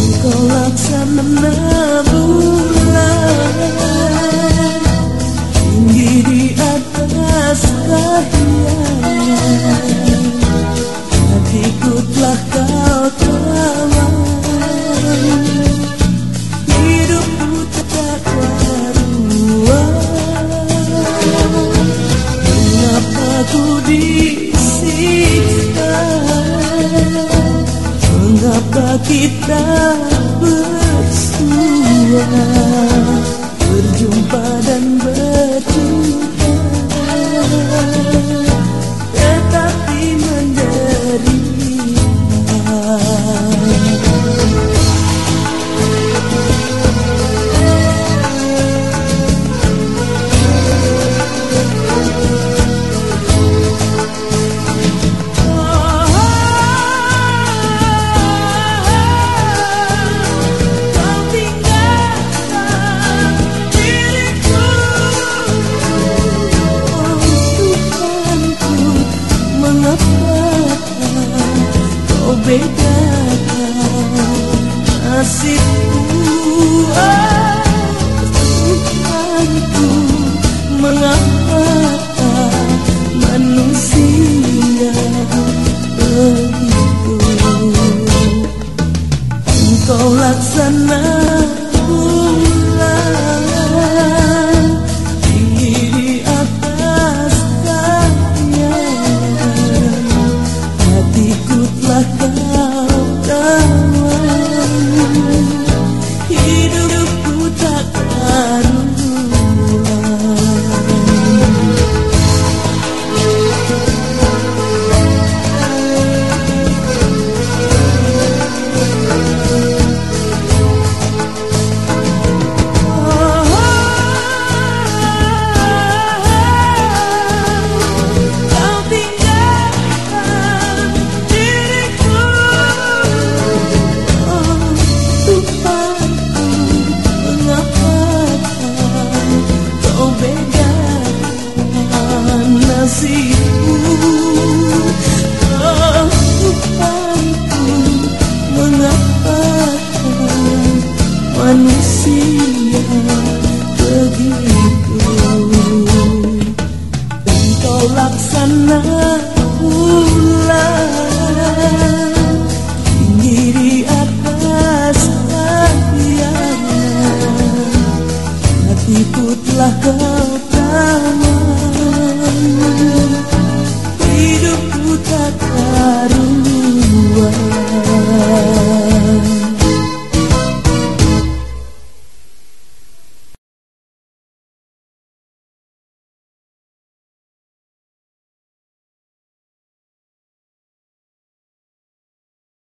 Engkau laksana nabur aku disiksa Mengapa kita ber mengapa kau bedakan nasibku ah, Tuhanku mengapa manusia begitu ah, engkau laksana go.